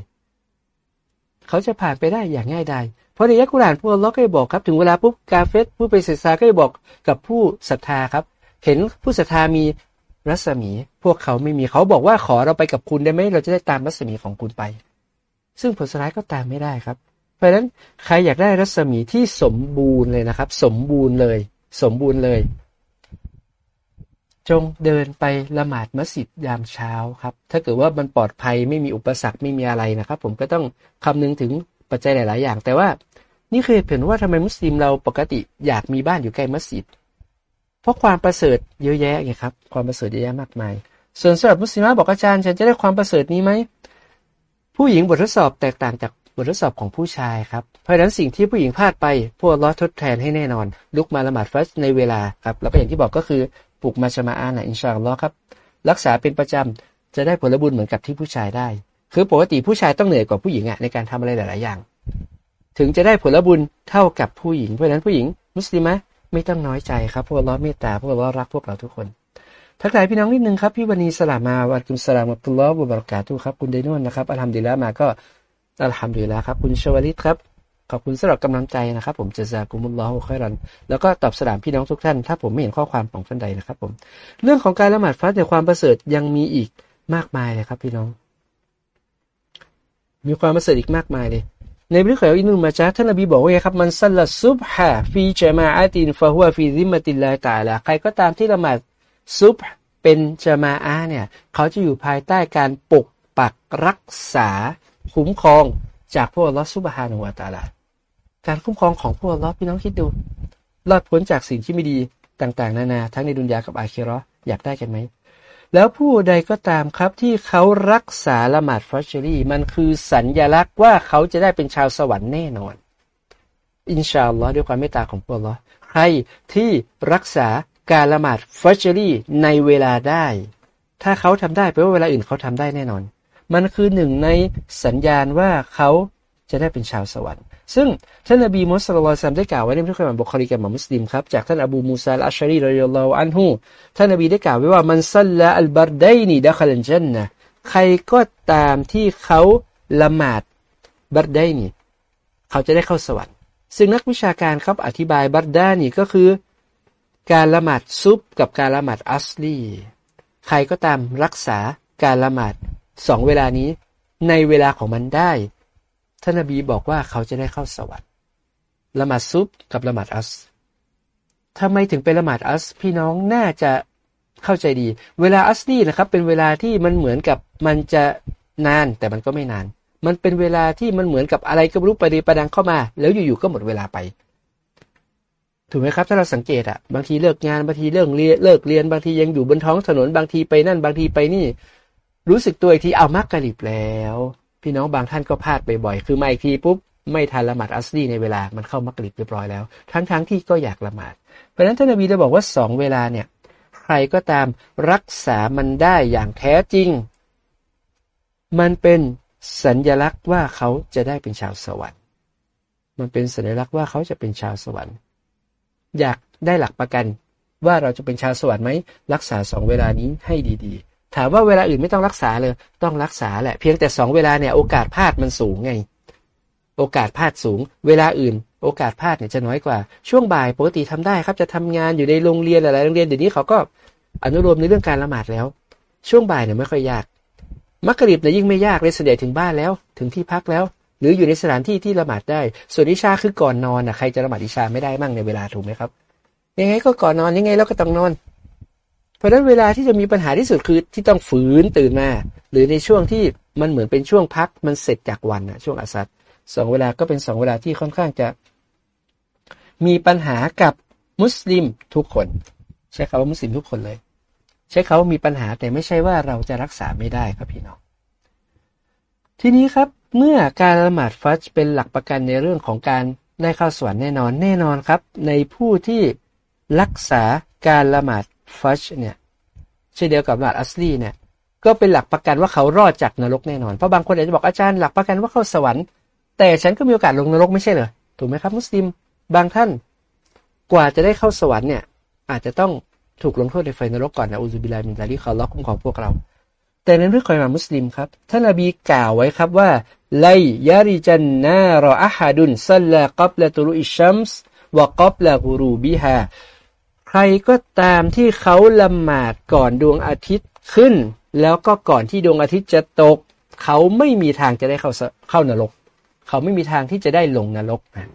เขาจะผ่านไปได้อย่างง่ายดายเพราะในยักกุรานพวกเราก็จบอกครับ ถึงเวลาปุ๊บกาเฟสผู้ไปศึกษาก็บอกกับผู้ศรัทธาครับ เห็นผู้ศรัทธามีรัศมี พวกเขาไม่มีเขาบอกว่าขอเราไปกับคุณได้ไหมเราจะได้ตามรัศมีของคุณไป ซึ่งผลสุดท้ายก็ตามไม่ได้ครับ เพราะฉะนั้นใครอยากได้รัศมีที่สมบูรณ์เลยนะครับ สมบูรณ์เลย สมบูรณ์เลย จงเดินไปละหมาดมัสยิดยามเช้าครับ ถ้าเกิดว่ามันปลอดภัยไม่มีอุปสรรคไม่มีอะไรนะครับ ผมก็ต้องคำนึงถึงปัจจัยหลาย ๆ อย่าง แต่ว่านี่คือเห็นว่าทำไมมุสลิมเราปกติอยากมีบ้านอยู่ใกล้มัสยิด เพราะความประเสริฐเยอะแยะไงครับ ความประเสริฐเยอะแยะมากมาย ส่วนสำหรับมุสลิมบอกอาจารย์ ฉันจะได้ความประเสริฐนี้ไหมผู้หญิงบททดสอบแตกต่างจากบททดสอบของผู้ชายครับ เพราะฉะนั้นสิ่งที่ผู้หญิงพลาดไปพวกล้อทดแทนให้แน่นอน ลุกมาละหมาดฟัสในเวลาครับ แล้วก็อย่างที่บอกก็คือ ปลุกมาชมาอานะอินชาอัลลอฮ์ครับ รักษาเป็นประจำจะได้ผลบุญเหมือนกับที่ผู้ชายได้ คือปกติผู้ชายต้องเหนื่อยกว่าผู้หญิงอะในการทำอะไรหลาย ๆ อย่าง ถึงจะได้ผลบุญเท่ากับผู้หญิง เพราะฉะนั้นผู้หญิง มุสลิมะไม่ต้องน้อยใจครับพวกเราเมตตาพวกเรารักพวกเราทุกคนทักทายพี่น้องนิดนึงครับ พี่วันนีสลามาวัดกุมสลามอับตุลลอฮ์บุบารกาตุครับ คุณเดนวนนะครับอัลฮัมดุลิลละมาก็อัลฮัมดุลิลละครับ คุณชวลิตครับ ขอบคุณสำหรับกำลังใจนะครับ ผมจะซากุมุลลอฮ์ค่อยรัน แล้วก็ตอบสลามพี่น้องทุกท่าน ถ้าผมไม่เห็นข้อความของท่านใดนะครับ ผม เรื่องของการละหมาดฟัดในความประเสริฐยังมีอีกมากมายเลยครับ พี่น้อง มีความประเสริฐอีกมากมายเลย ในบริขารอินุมาจาท่านนบีบอกว่าไงครับ มันสัลลัซุบฮะฟีจามาอาตินฟะฮัวฟีซิมติลลาตาละใครก็ตามที่ละหมาดซุบเป็นจามาอาเนี่ย เขาจะอยู่ภายใต้การปกปักรักษาคุ้มครองจากพวกลอสุบฮานุวาตาละ การคุ้มครองของพวกลอพี่น้องคิดดูรอดพ้นจากสิ่งที่ไม่ดีต่างๆ นานา ทั้งในดุนยากับอาคิรออยากได้กันไหม แล้วผู้ใดก็ตามครับที่เขารักษาละหมาดฟอชอรี่มันคือสัญญลักษณ์ว่าเขาจะได้เป็นชาวสวรรค์แน่นอน อินชาอัลลอฮ์ด้วยความเมตตาของพระลอใครที่รักษาการละหมาดฟอชอรี่ในเวลาได้ ถ้าเขาทำได้แปลว่าเวลาอื่นเขาทำได้แน่นอน มันคือหนึ่งในสัญญาณว่าเขาจะได้เป็นชาวสวรรค์ ซึ่งท่านอบีมุสลิมได้กล่าวไว้ในพระคัมภีร์บุคลิกับมุสลิมครับจากท่านอบูมูซาอัลชารีรอยลลอันฮูท่านอบีได้กล่าวไว้ว่ามันซัลละอัลบารไดนีดัคลันจันนะใครก็ตามที่เขาละหมาดบารไดนีเขาจะได้เข้าสวรรค์ ซึ่งนักวิชาการครับอธิบายบารดนีก็คือ การละหมาดซุบกับการละหมาดอัสลีใครก็ตามรักษาการละหมาดสองเวลานี้ในเวลาของมันได้ ท่านนบีบอกว่าเขาจะได้เข้าสวรรค์ละหมาดซุบกับละหมาดอัสทำไมถึงเป็นละหมาดอัส พี่น้องน่าจะเข้าใจดี เวลาอัสนี่นะครับ เป็นเวลาที่มันเหมือนกับมันจะนานแต่มันก็ไม่นาน มันเป็นเวลาที่มันเหมือนกับอะไรก็ไม่รู้ประเดีประดังเข้ามา แล้วอยู่ๆก็หมดเวลาไป ถูกไหมครับ ถ้าเราสังเกตอะบางทีเลิกงานบางทีเลิกเรียนเลิกเรียนบางทียังอยู่บนท้องถนนบางทีไปนั่นบางทีไปนี่ รู้สึกตัวอีกทีเอามักกะลิบแล้ว พี่น้องบางท่านก็พลาดไปบ่อย คือมาอีกทีปุ๊บไม่ทันละหมาดอัสลีในเวลามันเข้ามักริบเรียบร้อยแล้ว ทั้งๆทที่ก็อยากละหมาด เพราะนั้นท่านนบีได้บอกว่าสองเวลาเนี่ยใครก็ตามรักษามันได้อย่างแท้จริง มันเป็นสัญญลักษณ์ว่าเขาจะได้เป็นชาวสวรรค์ มันเป็นสัญลักษณ์ว่าเขาจะเป็นชาวสวรรค์ อยากได้หลักประกันว่าเราจะเป็นชาวสวรรค์ไหมรักษาสองเวลานี้ให้ดีๆ ถามว่าเวลาอื่นไม่ต้องรักษาเลย ต้องรักษาแหละ เพียงแต่สองเวลาเนี่ยโอกาสพลาดมันสูงไง โอกาสพลาดสูง เวลาอื่น โอกาสพลาดเนี่ยจะน้อยกว่า ช่วงบ่ายปกติทำได้ครับ จะทำงานอยู่ในโรงเรียนหลายโรงเรียนเดี๋ยวนี้เขาก็อนุโลมในเรื่องการละหมาดแล้ว ช่วงบ่ายเนี่ยไม่ค่อยยาก มักริบเนี่ยยิ่งไม่ยากเลยเสด็จถึงบ้านแล้ว ถึงที่พักแล้ว หรืออยู่ในสถานที่ที่ละหมาดได้ ส่วนอิชาคือก่อนนอนนะใครจะละหมาดอิชาไม่ได้มั่งในเวลาถูกไหมครับ ยังไงก็ก่อนนอนยังไงเราก็ต้องนอน เพราะฉะนั้นเวลาที่จะมีปัญหาที่สุดคือที่ต้องฝืนตื่นมา หรือในช่วงที่มันเหมือนเป็นช่วงพักมันเสร็จจากวันนะช่วงอาซัดสองเวลาก็เป็นสองเวลาที่ค่อนข้างจะ มีปัญหากับมุสลิมทุกคน ใช้คำว่ามุสลิมทุกคนเลย ใช้คาว่ามีปัญหาแต่ไม่ใช่ว่าเราจะรักษาไม่ได้ครับพี่น้องทีนี้ครับเมื่อการละหมาดฟัจเป็นหลักประกันในเรื่องของการได้เข้าสวรรค์แน่นอนแน่นอนครับ ในผู้ที่รักษาการละหมาด ฟัจเนี่ยเช่นเดียวกับหมาดอัสลีเนี่ยก็เป็นหลักประกันว่าเขารอดจากนรกแน่นอน เพราะบางคนอาจจะบอกอาจารย์หลักประกันว่าเข้าสวรรค์ แต่ฉันก็มีโอกาสลงนรกไม่ใช่เหรอถูกไหมครับ มุสลิมบางท่านกว่าจะได้เข้าสวรรค์เนี่ยอาจจะต้องถูกลงโทษในไฟนรกก่อนนะอูซุบิลามินซาลีเขาล็อกคุ้มของพวกเรา แต่ในเรื่องของมามุสลิมครับท่านอบีกล่าวไว้ครับว่าไลยาริจันนารออะฮัดุนซัลลากับละตุรุอิชัมส์วะกับละกูรูบิฮา รก็ตามที่เขาละหมาดก่อนดวงอาทิตย์ขึ้น แล้วก็ก่อนที่ดวงอาทิตย์จะตก เขาไม่มีทางจะได้เข้าเข้านรก เขาไม่มีทางที่จะได้ลงนรกนะ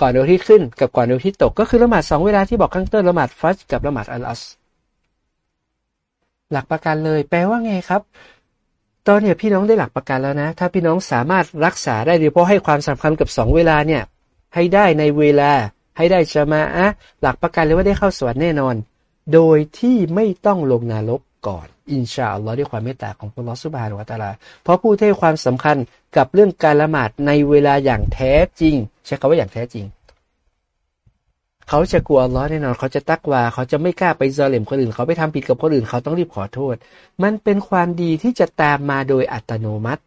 ก่อนดวงอาทิตย์ขึ้นกับก่อนดวงอาทิตย์ตกก็คือละหมาดสองเวลาที่บอกข้างต้นละหมาดฟัจกับละหมาดอัลอัสหลักประกันเลย แปลว่าไงครับ ตอนนี้พี่น้องได้หลักประกันแล้วนะ ถ้าพี่น้องสามารถรักษาได้โดยเฉพาะให้ความสำคัญกับสองเวลาเนี่ย ให้ได้ในเวลา ให้ได้จะมาอะหลักประกันเลยว่าได้เข้าสวรรค์แน่นอน โดยที่ไม่ต้องลงนรกก่อน อินชาอัลลอฮ์ด้วยความเมตตาของพระลอสุบฮานุวะตาลา เพราะผู้ที่ให้ความสำคัญกับเรื่องการละหมาดในเวลาอย่างแท้จริง ใช้คำว่าอย่างแท้จริง เขาจะกลัวร้อนแน่นอน เขาจะตักวาเขาจะไม่กล้าไปซอเลมคนอื่น เขาไปทำผิดกับคนอื่น เขาต้องรีบขอโทษ มันเป็นความดีที่จะตามมาโดยอัตโนมัติ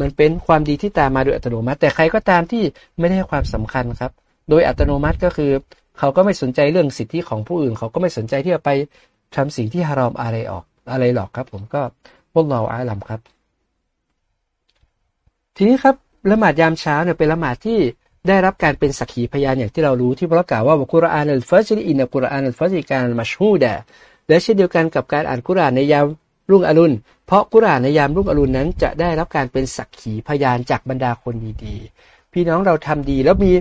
มันเป็นความดีที่ตามมาโดยอัตโนมัติ แต่ใครก็ตามที่ไม่ได้ให้ความสำคัญครับ โดยอัตโนมัติก็คือ เขาก็ไม่สนใจเรื่องสิทธิของผู้อื่น เขาก็ไม่สนใจที่จะไปทำสิ่งที่ฮารอมอะไรออกอะไรหรอกครับ ผมก็พวกเราอาลัมครับ ทีนี้ครับละหมาดยามเช้าเนี่ยเป็นละหมาดที่ได้รับการเป็นสักขีพยานอย่างที่เรารู้ที่พระกล่าวว่ากุรอานอัลฟัจริอินกุรอานอัลฟัจริการมัชฮูดะและเช่นเดียวกันกับการอ่านกุรอานในยามรุ่งอรุณ เพราะกุรอานในยามรุ่งอรุณนั้น จะได้รับการเป็นสักขีพยานจากบรรดาคนดีๆ พี่น้องเราทำดีแล้วมี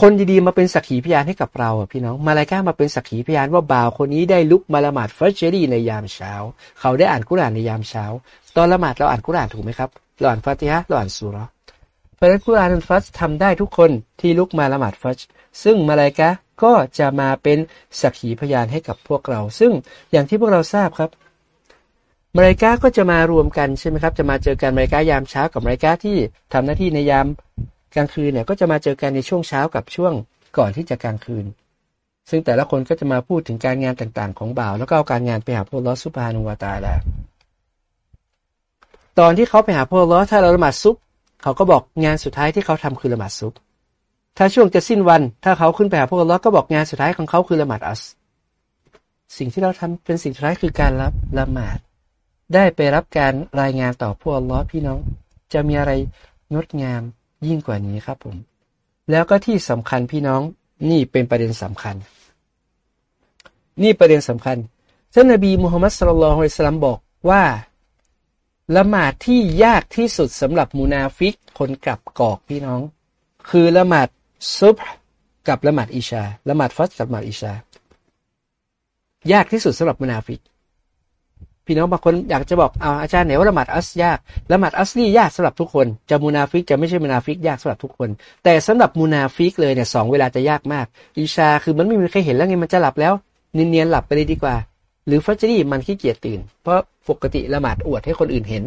คนดีๆมาเป็นสักขีพยานให้กับเราพี่น้อง มาลายกามาเป็นสักขีพยานว่าบ่าวคนนี้ได้ลุกมาละหมาดฟัจรีในยามเช้า เขาได้อ่านกุรานในยามเช้า ตอนละหมาดเราอ่านกุรานถูกไหมครับเราอ่านฟาติฮะเราอ่านสุรเพราะนั้นกุรานฟัจทำได้ทุกคนที่ลุกมาละหมาดฟัจซึ่งมาลายกะก็จะมาเป็นสักขีพยานให้กับพวกเรา ซึ่งอย่างที่พวกเราทราบครับมาลายกาก็จะมารวมกันใช่ไหมครับ จะมาเจอกันมาลายกายามเช้ากับมาลายกาที่ทำหน้าที่ในยาม กลางคืนเนี่ยก็จะมาเจอกันในช่วงเช้ากับช่วงก่อนที่จะกลางคืน ซึ่งแต่ละคนก็จะมาพูดถึงการงานต่างๆ ของบ่าว แล้วก็เอาการงานไปหาพระลอสุภานุวาตาแล้วตอนที่เขาไปหาพระลอถ้าเราละหมาดซุปเขาก็บอกงานสุดท้ายที่เขาทำคือละหมาดซุบถ้าช่วงจะสิ้นวัน ถ้าเขาขึ้นไปหาพวกเราก็บอกงานสุดท้ายของเขาคือละหมาดอัส สิ่งที่เราทำเป็นสิ่งสุดท้ายคือการรับละหมาด ได้ไปรับการรายงานต่อพวกลอพี่น้อง จะมีอะไรงดงาม ยิ่งกว่านี้ครับผม แล้วก็ที่สำคัญพี่น้องนี่เป็นประเด็นสำคัญ นี่ประเด็นสำคัญท่านนบีมุฮัมมัดสุลลัลฮุยสลามบอกว่าละหมาดที่ยากที่สุดสำหรับมูนาฟิกคนกลับกอกพี่น้อง คือละหมาดซุบฮฺกับละหมาดอิชาละหมาดฟัจรฺกับละหมาดอิชายากที่สุดสำหรับมูนาฟิก พี่น้องบางคนอยากจะบอกเอาอาจารย์ไหนว่าละหมาดอัสรฺยากละหมาดอัสรียากสำหรับทุกคนจะมูนาฟิกจะไม่ใช่มูนาฟิกยากสำหรับทุกคน แต่สำหรับมูนาฟิกเลยเนี่ยสองเวลาจะยากมากอิชาคือมันไม่มีใครเห็นแล้วไงมันจะหลับแล้วเนียนๆหลับไปเลยดีกว่า หรือฟัจรีมันขี้เกียจตื่น เพราะปกติละหมาดอวดให้คนอื่นเห็น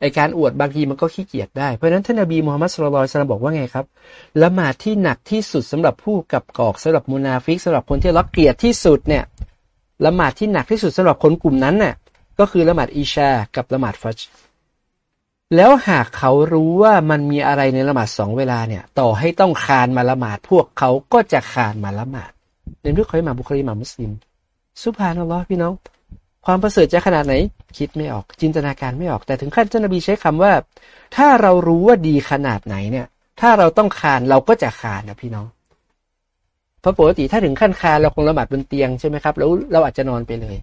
ไอการอวดบางทีมันก็ขี้เกียจได้ เพราะนั้นท่านนบีมูฮัมมัดสุลลัลสลามบอกว่าไงครับละหมาดที่หนักที่สุดสำหรับผู้กับกอกสำหรับมุนาฟิกสำหรับคนที่รักเกียรติที่สุดเนี่ย ละหมาดที่หนักที่สุดสำหรับคนกลุ่มนั้นน่ะ ก็คือละหมาดอิชากับละหมาดฟัจแล้วหากเขารู้ว่ามันมีอะไรในละหมาดสองเวลาเนี่ย ต่อให้ต้องคานมาละหมาด พวกเขาก็จะคานมาละหมาดในเรื่องของมาบุคลีมามุสลิมสุภานัลลอฮ์พี่น้อง ความประเสริฐจะขนาดไหน คิดไม่ออกจินตนาการไม่ออก แต่ถึงขั้นเจ้านบีใช้คำว่า ถ้าเรารู้ว่าดีขนาดไหนเนี่ย ถ้าเราต้องคานเราก็จะคานนะพี่น้อง เพราะปกติถ้าถึงขั้นคาเราคงละหมาดบนเตียงใช่ไหมครับแล้วเราอาจจะนอนไปเลย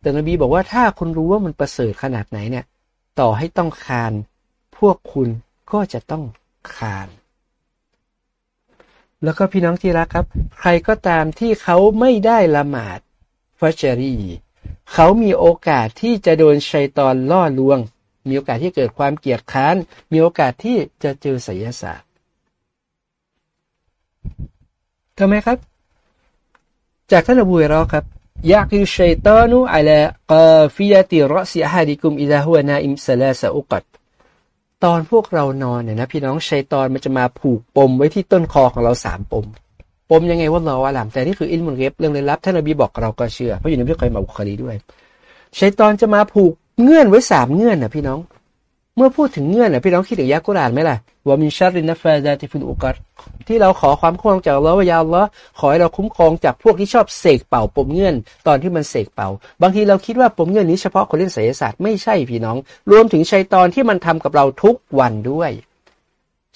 แต่แต่นบีบอกว่าถ้าคุณรู้ว่ามันประเสริฐขนาดไหนเนี่ย ต่อให้ต้องคาน พวกคุณก็จะต้องคาน แล้วก็พี่น้องที่รักครับ ใครก็ตามที่เขาไม่ได้ละหมาดฟัชรีเขามีโอกาสที่จะโดนชัยตอนล่อลวง มีโอกาสที่เกิดความเกียดค้าน มีโอกาสที่จะเจอไสยศาสตร์ ทำไมครับ จากท่านอบูรอครับยาคิชัยตานุอัลกาฟิยติรสิอาดิกุมอิดะฮุวนาอิมซาลาสอุกัดตอนพวกเรานอนเนี่ยนะพี่น้องชัยตอนมันจะมาผูกปมไว้ที่ต้นคอของเราสามปม ปมยังไงว่าเราอะลามแต่นี่คืออินมุลเกบเรื่องลึกลับท่านนบีบอกเราก็เชื่อเพราะอยู่ในพิธีมาบุคลีด้วยชัยตอนจะมาผูกเงื่อนไว้สามเงื่อนนะพี่น้อง เมื่อพูดถึงเงื่อนน่ะพี่น้องคิดถึงยากุรานไหมล่ะว่ามินชารินนฟาซาติฟินอุกัดที่เราขอความคุ้มครองจากอัลลอฮ์ว่ายาลลอขอให้เราคุ้มครองจากพวกที่ชอบเสกเป่าปมเงื่อน ตอนที่มันเสกเป่า บางทีเราคิดว่าปมเงื่อนนี้เฉพาะคนเล่นไสยศาสตร์ไม่ใช่พี่น้อง รวมถึงชัยตอนที่มันทำกับเราทุกวันด้วย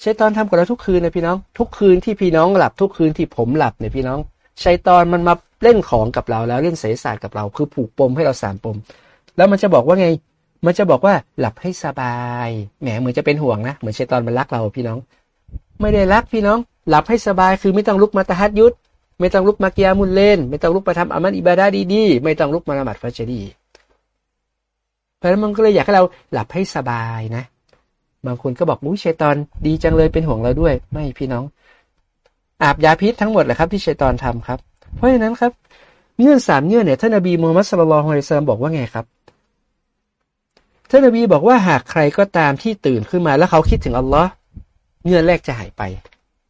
ชัยตอนทำกับเราทุกคืนนะพี่น้อง ทุกคืนที่พี่น้องหลับทุกคืนที่ผมหลับเนี่ยพี่น้องชัยตอนมันมาเล่นของกับเราแล้วเล่นไสยศาสตร์กับเรา คือผูกปมให้เราสามปม แล้วมันจะบอกว่าไง มันจะบอกว่าหลับให้สบาย แหมเหมือนจะเป็นห่วงนะ เหมือนเชตอนมันรักเราพี่น้อง ไม่ได้รักพี่น้อง หลับให้สบายคือไม่ต้องลุกมาตะฮัดยุด ไม่ต้องลุกมาเกียมุลเล่น ไม่ต้องลุกมาทำอามัดอิบาดาดีๆ ไม่ต้องลุกมาละหมาดฟัจดี เพราะนั้นมันก็เลยอยากให้เราหลับให้สบายนะ บางคนก็บอกมุ้ยเชตอนดีจังเลยเป็นห่วงเราด้วย ไม่พี่น้อง อาบยาพิษทั้งหมดแหละครับ ที่เชตอนทำครับ เพราะฉะนั้นครับ เงื่อนสามเงื่อนเนี่ยท่านอบีมูฮัมมัดสุลลัลฮุอะลัยฮิสลามบอกว่าไงครับ ท่านนบีบอกว่าหากใครก็ตามที่ตื่นขึ้นมาแล้วเขาคิดถึงอัลลอฮ์เงื่อนแรกจะหายไป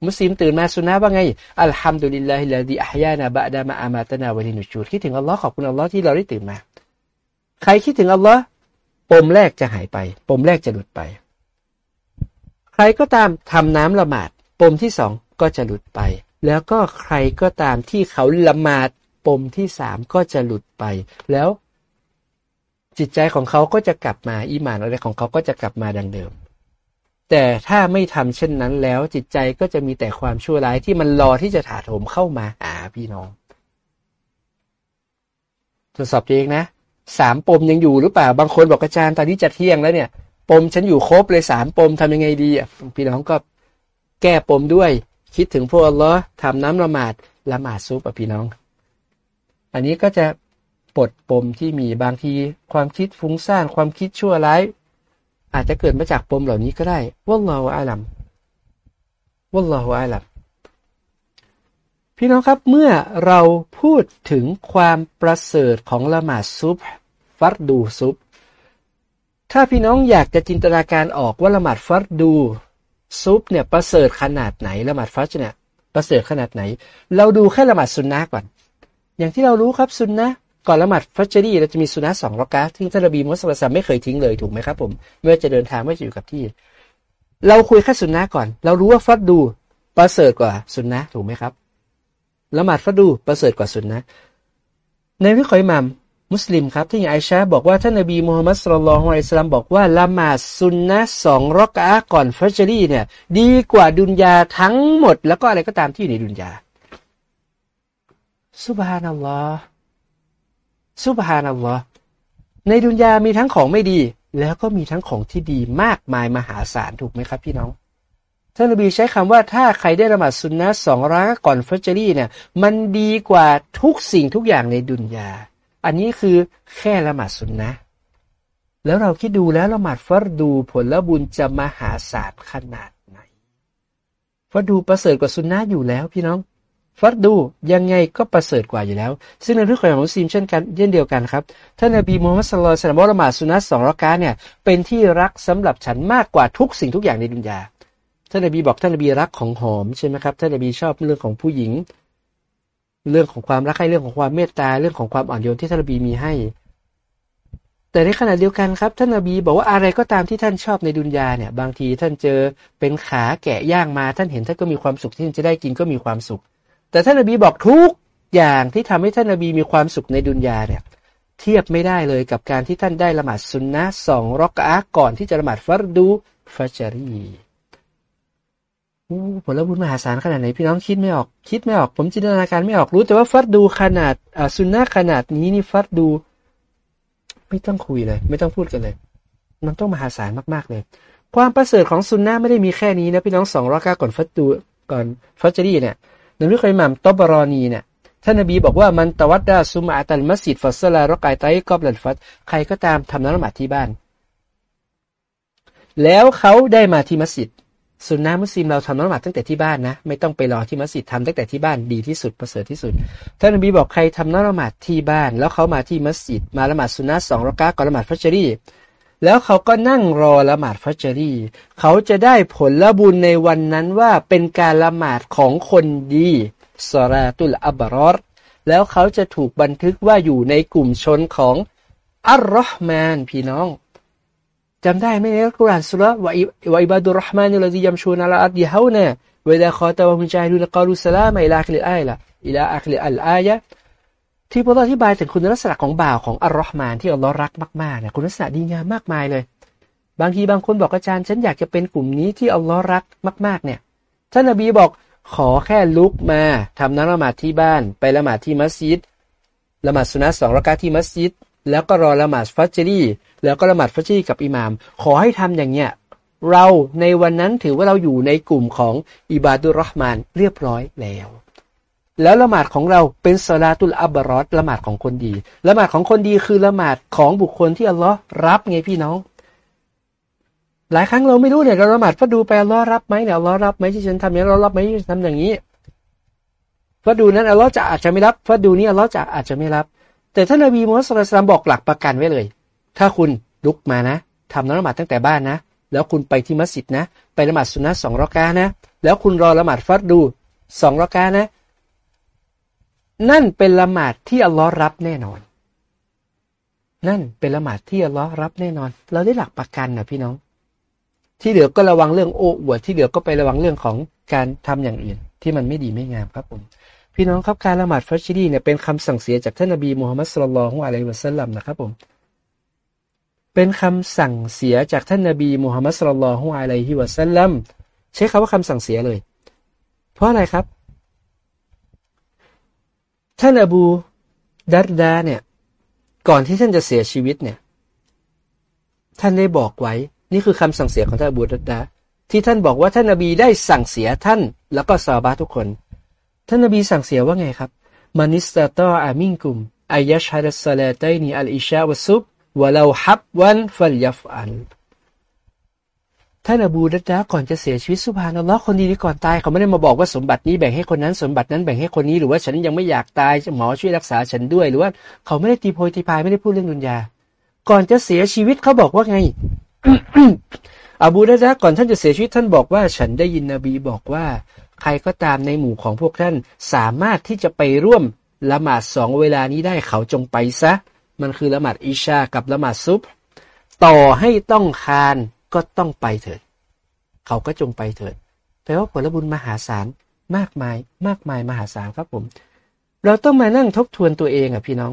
มุสลิมตื่นมาสุนนะว่าไงอัลฮัมดุลิลลาฮิลลาดีอัฮยานาบะดามาอามาตนาวะลินุจูดคิดถึงอัลลอฮ์ขอบคุณอัลลอฮ์ที่เราได้ตื่นมา ใครคิดถึงอัลลอฮ์ปมแรกจะหายไป ปมแรกจะหลุดไป ใครก็ตามทำน้ำละหมาด ปมที่สองก็จะหลุดไป แล้วก็ใครก็ตามที่เขาละหมาด ปมที่สามก็จะหลุดไป แล้ว จิตใจของเขาก็จะกลับมาอิมานอะไรของเขาก็จะกลับมาดังเดิม แต่ถ้าไม่ทำเช่นนั้นแล้วจิตใจก็จะมีแต่ความชั่วร้ายที่มันรอที่จะถาโถมเข้ามาหาพี่น้องตรวจสอบเองนะสามปมยังอยู่หรือเปล่าบางคนบอกอาจารย์ตอนนี้จะเที่ยงแล้วเนี่ย ปมฉันอยู่ครบเลยสามปมทำยังไงดีอะพี่น้องก็แก้ปมด้วย คิดถึงพวกอัลลอฮ์ทำน้ำละหมาดละหมาดซุปอะพี่น้อง อันนี้ก็จะ ปลดปมที่มีบางที ความคิดฟุ้งซ่านความคิดชั่วร้าย อาจจะเกิดมาจากปมเหล่านี้ก็ได้วัลลอฮฺอาลัมวัลลอฮฺอาลัมพี่น้องครับเมื่อเราพูดถึงความประเสริฐของละหมาดซุบฟัดดูซุบถ้าพี่น้องอยากจะจินตนาการออกว่าละหมาดฟัดดูซุบเนี่ยประเสริฐขนาดไหนละหมาดฟัดเนี่ยประเสริฐขนาดไหน เราดูแค่ละหมาดซุนนะก่อน อย่างที่เรารู้ครับซุนนะ ก่อนละหมาดฟัจรีเราจะมีสุนัขสองรักะที่ท่านนบีมุสลิมไม่เคยทิ้งเลยถูกไหมครับผมไม่ว่าจะเดินทางไม่จะอยู่กับที่ เราคุยแค่สุนัขก่อน เรารู้ว่าฟัดดูประเสริฐกว่าสุนัขถูกไหมครับละหมาดฟัดดูประเสริฐกว่าสุนัขในวิคอยมัมมุสลิมครับที่อย่างไอชาบอกว่าท่านนบีมูฮัมมัดสุลลัลฮุอะลัยสลามบอกว่าละหมาดสุนนะสองรักะก่อนฟัจรีเนี่ย ดีกว่าดุนยาทั้งหมด แล้วก็อะไรก็ตามที่อยู่ในดุนยาสุบฮานัลลอฮ์ สุบฮานัลลอฮ์ในดุนยามีทั้งของไม่ดี แล้วก็มีทั้งของที่ดีมากมายมหาศาลถูกไหมครับพี่น้องท่านนบีใช้คำว่าถ้าใครได้ละหมาดสุนนะสองรักก่อนฟัจรีเนี่ย มันดีกว่าทุกสิ่งทุกอย่างในดุนยา อันนี้คือแค่ละหมาดสุนนะแล้วเราคิดดูแล้วละหมาดฟัรดูผลละบุญจะมหาศาลขนาดไหนฟัรดูประเสริฐกว่าสุนนะอยู่แล้วพี่น้อง ฟัดดูยังไงก็ประเสริฐกว่าอยู่แล้ว ซึ่งในเรื่องของมุสลิมเช่นกันเช่นเดียวกันครับท่านนบีมูฮัมมัดสุลตัลลละหมาดสุนัตสองรักาเนี่ยเป็นที่รักสำหรับฉันมากกว่าทุกสิ่งทุกอย่างในดุนยาท่านนบีบอกท่านนบีรักของหอมใช่ไหมครับท่านนบีชอบเรื่องของผู้หญิง เรื่องของความรักให้เรื่องของความเมตตาเรื่องของความอ่อนโยนที่ท่านนบีมีให้ แต่ในขณะเดียวกันครับท่านนบีบอกว่าอะไรก็ตามที่ท่านชอบในดุนยาเนี่ยบางทีท่านเจอเป็นขาแกะย่างมาท่านเห็นท่านก็มีความสุขที่จะได้กินก็มีความสุข แต่ท่านนบีบอกทุกอย่างที่ทำให้ท่านนบีมีความสุขในดุนยาเนี่ยเทียบไม่ได้เลยกับการที่ท่านได้ละหมาดสุนนะสองรักอะก่อนที่จะละหมาดฟัรดูฟัจรีผลบุญมหาศาลขนาดไหนพี่น้องคิดไม่ออก คิดไม่ออก ผมจินตนาการไม่ออกรู้แต่ว่าฟัดดูขนาดสุนนะขนาดนี้นี่ฟัดดู ไม่ต้องคุยเลย ไม่ต้องพูดกันเลย มันต้องมหาศาลมากๆเลย ความประเสริฐของซุนนะไม่ได้มีแค่นี้นะพี่น้องสองรอก้าก่อนฟัตตูก่อนฟัจรีเนี่ย นบีเคยมามตบรอนีเนี่ยท่านนบีบอกว่ามันตวัดดาซุมาตันมัสยิดฟัสลารกายไตกอบลันฟัตใครก็ตามทำน้ำละหมาดที่บ้าน แล้วเขาได้มาที่มัสยิดสุนนะมุสลิมเราทำน้ำหมาดตั้งแต่ที่บ้านนะ ไม่ต้องไปรอที่มัสยิดทำตั้งแต่ที่บ้านดีที่สุดประเสริฐที่สุดท่านนบีบอกใครทำน้ำหมาดที่บ้าน แล้วเขามาที่มัสยิดมาละหมาดสุนนะสองรักาก่อนละหมาดฟัจรี แล้วเขาก็นั่งรอละหมาดฟัจรีเขาจะได้ผลละบุญในวันนั้นว่าเป็นการละหมาดของคนดีสราตุลอับรอรแล้วเขาจะถูกบันทึกว่าอยู่ในกลุ่มชนของอัลลอฮ์มานพี่น้องจำได้ไหมในกุรอานสุรวะวะอิบาดุรห์มานุลซียัมชูนาลาอัดยฮาวนะเวลาขอตะวะมุจาฮิดุลกาลุสลามอิลาอัคลิอัยละอิลาอัคลิอัลอายะ ที่พระอธิบายถึงคุณลักษณะของบ่าวของอัลลอฮ์มานที่อัลลอฮ์รักมากๆเนี่ยคุณลักษณะดีงามมากมายเลย บางทีบางคนบอกอาจารย์ ฉันอยากจะเป็นกลุ่มนี้ที่อัลลอฮ์รักมาก ๆ เนี่ยท่านนบีบอกขอแค่ลุกมาทำน้ำละหมาดที่บ้าน ไปละหมาดที่มัสยิดละหมาดสุนัตสองรักาที่มัสยิดแล้วก็รอละหมาดฟัจรีแล้วก็ละหมาดฟัจรีกับอิหมาม ขอให้ทำอย่างเนี้ยเราในวันนั้นถือว่าเราอยู่ในกลุ่มของอิบาดุรห์มานเรียบร้อยแล้ว แล้วละหมาดของเราเป็นสลาตุลอับบรอดละหมาดของคนดี ละหมาดของคนดีคือละหมาดของบุคคลที่อัลลอฮ์รับไงพี่น้อง หลายครั้งเราไม่รู้เนี่ยเราละหมาดฟัดดูไปอัลลอฮ์รับไหมเนี่ยอัลลอฮ์รับไหมที่ฉันทำอย่างนี้เรารับไหมที่ฉันทำอย่างนี้ฟัดดูนั้นอัลลอฮ์จะอาจจะไม่รับฟัดดูนี้อัลลอฮ์จะอาจจะไม่รับ แต่ท่านนบีมูฮัมมัดสุลตัมบอกหลักประกันไว้เลย ถ้าคุณลุกมานะทำละหมาดตั้งแต่บ้านนะ แล้วคุณไปที่มัสยิดนะ ไปละหมาดสุนัตสองรอกานะ แล้วคุณรอละหมาดฟัดดูสองรอกานะ นั่นเป็นละหมาดที่อัลลอฮ์รับแน่นอน นั่นเป็นละหมาดที่อัลลอฮ์รับแน่นอน เราได้หลักประกันนะพี่น้อง ที่เหลือก็ระวังเรื่องโอ้อวดที่เหลือก็ไประวังเรื่องของการทำอย่างอื่น ที่มันไม่ดีไม่งามครับผมพี่น้องครับการละหมาดฟัชชีเนี่ยเป็นคำสั่งเสียจากท่านนบีมูฮัมมัดสุลลัลฮุอะลัยฮิวะสัลลัมนะครับผมเป็นคำสั่งเสียจากท่านนบีมูฮัมมัดสุลลัลฮุอะลัยฮิวะสัลลัมใช้คำว่าคำสั่งเสียเลย เพราะอะไรครับ ท่านอบูดัรดาเนี่ย ก่อนที่ท่านจะเสียชีวิตเนี่ย ท่านได้บอกไว้ นี่คือคำสั่งเสียของท่านอบูดัรดาที่ท่านบอกว่าท่านนบีได้สั่งเสียท่าน แล้วก็ซาบาทุกคน ท่านนบีสั่งเสียว่าไงครับมานิสตาตออามิงกุมอายชฮารัสลาตัยนีอัลอิชาวซุบวะลาฮับวันฟัลยัฟอัน ท่านอบูดัดดาก่อนจะเสียชีวิตสุภานัลลอฮ์คนดีที่ก่อนตายเขาไม่ได้มาบอกว่าสมบัตินี้แบ่งให้คนนั้นสมบัตินั้นแบ่งให้คนนี้หรือว่าฉันยังไม่อยากตายหมอช่วยรักษาฉันด้วย หรือว่าเขาไม่ได้ตีโพยตีพายไม่ได้พูดเรื่องดุนยา ก่อนจะเสียชีวิตเขาบอกว่าไงอบูดัดดาก่อนท่านจะเสียชีวิตท่านบอกว่า ฉันได้ยินนบีบอกว่า ใครก็ตามในหมู่ของพวกท่านสามารถที่จะไปร่วมละหมาดสองเวลานี้ได้เขาจงไปซะ มันคือละหมาดอิชากับละหมาดซุบต่อให้ต้องคาน ก็ต้องไปเถิด เขาก็จงไปเถิดแปลว่าผลบุญมหาศาลมากมาย มากมายมหาศาลครับผม เราต้องมานั่งทบทวนตัวเองอะพี่น้อง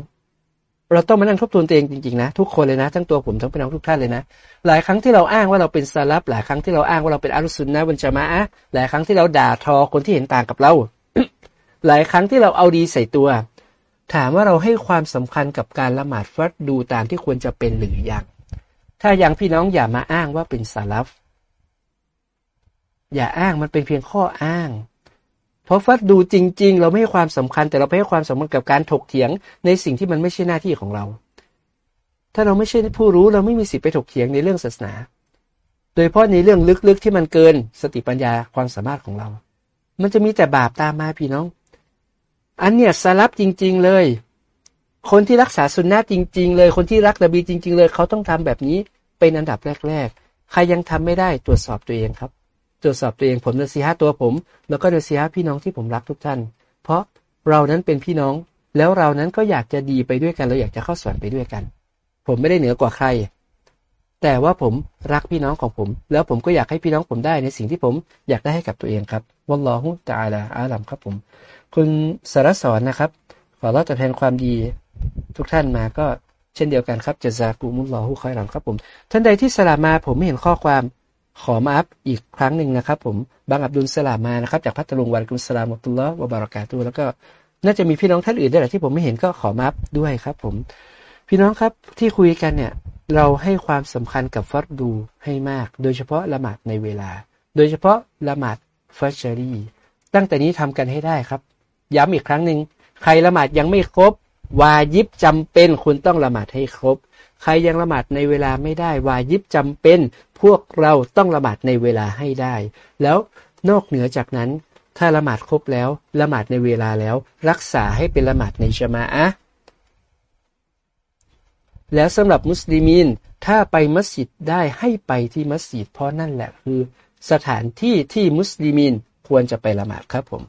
เราต้องมานั่งทบทวนตัวเองจริงๆนะ ทุกคนเลยนะ ทั้งตัวผมทั้งพี่น้องทุกท่านเลยนะ หลายครั้งที่เราอ้างว่าเราเป็นซาลับหลายครั้งที่เราอ้างว่าเราเป็นอารุสุนนะบัญจมาอะหลายครั้งที่เราด่าทอคนที่เห็นต่างกับเรา หลายครั้งที่เราเอาดีใส่ตัว ถามว่าเราให้ความสำคัญกับการละหมาดฟัดดูตามที่ควรจะเป็นหรือยัง ถ้าอยังพี่น้องอย่ามาอ้างว่าเป็นซาลับอย่าอ้างมันเป็นเพียงข้ออ้าง เพราะฟัดดูจริง ๆ เราไม่ให้ความสำคัญ แต่เราไปให้ความสำคัญกับการถกเถียงในสิ่งที่มันไม่ใช่หน้าที่ของเรา ถ้าเราไม่ใช่ผู้รู้เราไม่มีสิทธิ์ไปถกเถียงในเรื่องศาสนา โดยเฉพาะในเรื่องลึกๆที่มันเกินสติปัญญาความสามารถของเรา มันจะมีแต่บาปตามมาพี่น้อง อันเนี้ยสลับจริง ๆ เลย คนที่รักษาสุนนะจริง ๆ เลย คนที่รักนบีจริง ๆ เลย เขาต้องทำแบบนี้เป็นอันดับแรก ๆ ใครยังทำไม่ได้ตรวจสอบตัวเองครับ ตรวจสอบตัวเองผมเนสีฮะตัวผม แล้วก็เนสีฮะพี่น้องที่ผมรักทุกท่าน เพราะเรานั้นเป็นพี่น้อง แล้วเรานั้นก็อยากจะดีไปด้วยกันเราอยากจะเข้าสวรรค์ไปด้วยกัน ผมไม่ได้เหนือกว่าใคร แต่ว่าผมรักพี่น้องของผม แล้วผมก็อยากให้พี่น้องผมได้ในสิ่งที่ผมอยากได้ให้กับตัวเองครับวัลลอฮุตาลาอาลัมครับผม คุณสารสอนนะครับ ขอรับตอบแทนความดี ทุกท่านมาก็เช่นเดียวกันครับจะซากุมุลลอฮุคอยหลังครับผม ท่านใดที่สลามาผมไม่เห็นข้อความขอมาอัพอีกครั้งหนึ่งนะครับ ผมบางอับดุลสลามานะครับจากพัทลุงวันกุลสลามุตุลลอฮ์วะบารากาตูแล้วก็น่าจะมีพี่น้องท่านอื่นด้วยแหละที่ผมไม่เห็นก็ขอมาอัพด้วยครับ ผม พี่น้องครับที่คุยกันเนี่ย เราให้ความสำคัญกับฟัดดูให้มาก โดยเฉพาะละหมาดในเวลา โดยเฉพาะละหมาดฟัชรีตั้งแต่นี้ทำกันให้ได้ครับ ย้ำอีกครั้งหนึ่งใครละหมาดยังไม่ครบ วายิบจำเป็นคุณต้องละหมาดให้ครบ ใครยังละหมาดในเวลาไม่ได้ วายิบจำเป็น พวกเราต้องละหมาดในเวลาให้ได้ แล้วนอกเหนือจากนั้น ถ้าละหมาดครบแล้วละหมาดในเวลาแล้ว รักษาให้เป็นละหมาดในชมาอะแล้วสำหรับมุสลิมินถ้าไปมัสยิดได้ให้ไปที่มัสยิดเพราะนั่นแหละคือ สถานที่ที่มุสลิมินควรจะไปละหมาดครับผม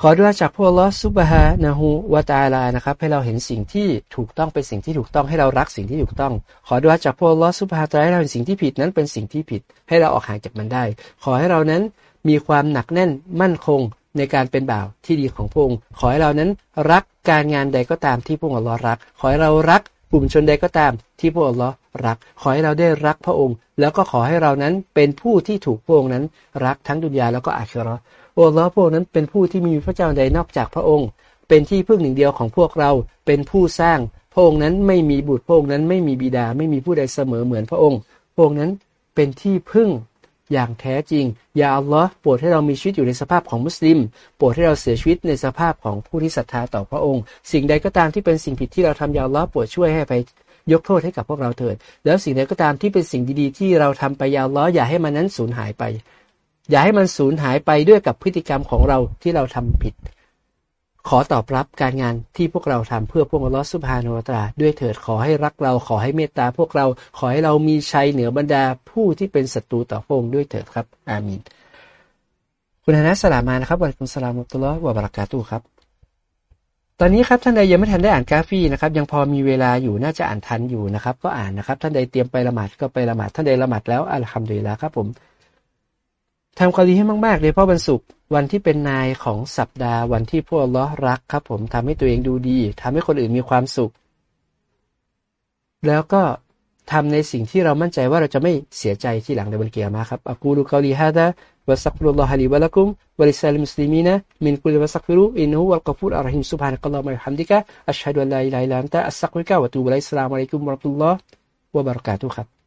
ขอด้วยจากพวกลอสุบฮานะฮูวาตาลานะครับ ให้เราเห็นสิ่งที่ถูกต้องเป็นสิ่งที่ถูกต้องให้เรารักสิ่งที่ถูกต้อง ขอด้วยจากพวกลอสุบฮาตาให้เราเห็นสิ่งที่ผิดนั้นเป็นสิ่งที่ผิด ให้เราออกห่างจากมันได้ ขอให้เรานั้นมีความหนักแน่นมั่นคงในการเป็นบ่าวที่ดีของพระองค์ขอให้เรานั้นรักการงานใดก็ตามที่พระองค์รัก ขอให้เรารักกลุ่มชนใดก็ตามที่พระองค์รัก ขอให้เราได้รักพระองค์ แล้วก็ขอให้เรานั้นเป็นผู้ที่ถูกพระองค์นั้น รักทั้งดุนยาแล้วก็อาคิรอ โอ้ลอพระองค์นั้นเป็นผู้ที่มีพระเจ้าใดนอกจากพระองค์ เป็นที่พึ่งหนึ่งเดียวของพวกเรา เป็นผู้สร้าง พระองค์นั้นไม่มีบุตรพระองค์นั้นไม่มีบิดา ไม่มีผู้ใดเสมอเหมือนพระองค์ พระองค์นั้นเป็นที่พึ่งอย่างแท้จริง อย่าอัลลอฮ์โปรดให้เรามีชีวิตอยู่ในสภาพของมุสลิม โปรดให้เราเสียชีวิตในสภาพของผู้ที่ศรัทธาต่อพระองค์ สิ่งใดก็ตามที่เป็นสิ่งผิดที่เราทำยาอัลลอฮ์โปรดช่วยให้ไปยกโทษให้กับพวกเราเถิด แล้วสิ่งใดก็ตามที่เป็นสิ่งดีๆ ที่เราทำไปยาวล้ออย่าให้มันนั้นสูญหายไป อย่าให้มันสูญหายไปด้วยกับพฤติกรรมของเราที่เราทำผิด ขอตอบรับการงานที่พวกเราทำเพื่อพวกลอสุภาโนตรา ด้วยเถิดขอให้รักเราขอให้เมตตาพวกเราขอให้เรามีชัยเหนือบรรดาผู้ที่เป็นศัตรูต่อพระองค์ด้วยเถิดครับ อามีนคุณฮานะสลามานะครับวันคุณสลามุตุลอวะบรักาตุครับตอนนี้ครับท่านใดยังไม่ทันได้อ่านกาฟีนะครับยังพอมีเวลาอยู่น่าจะอ่านทันอยู่นะครับ ก็อ่านนะครับ ท่านใดเตรียมไปละหมาดก็ไปละหมาดท่านใดละหมาดแล้วอัลฮัมดุลิลละครับผม ทำความดีให้มากๆเลยเพราะวันศุกร์วันที่เป็นนายของสัปดาห์วันที่พวกอัลลอฮ์รักครับผมทำให้ตัวเองดูดี ทำให้คนอื่นมีความสุข แล้วก็ทำในสิ่งที่เรามั่นใจว่าเราจะไม่เสียใจทีหลังในวันกิยามะฮ์ครับأقول قولي هذا وأستغفر الله لي ولكم ولسائر المسلمين من كل ذنب فاستغفروه إنه هو الغفور الرحيم سبحانك اللهم وبحمدك أشهد أن لا إله إلا أنت أستغفرك وأتوب إليك السلام عليكم ورحمة اللهวะบารักาตุครับ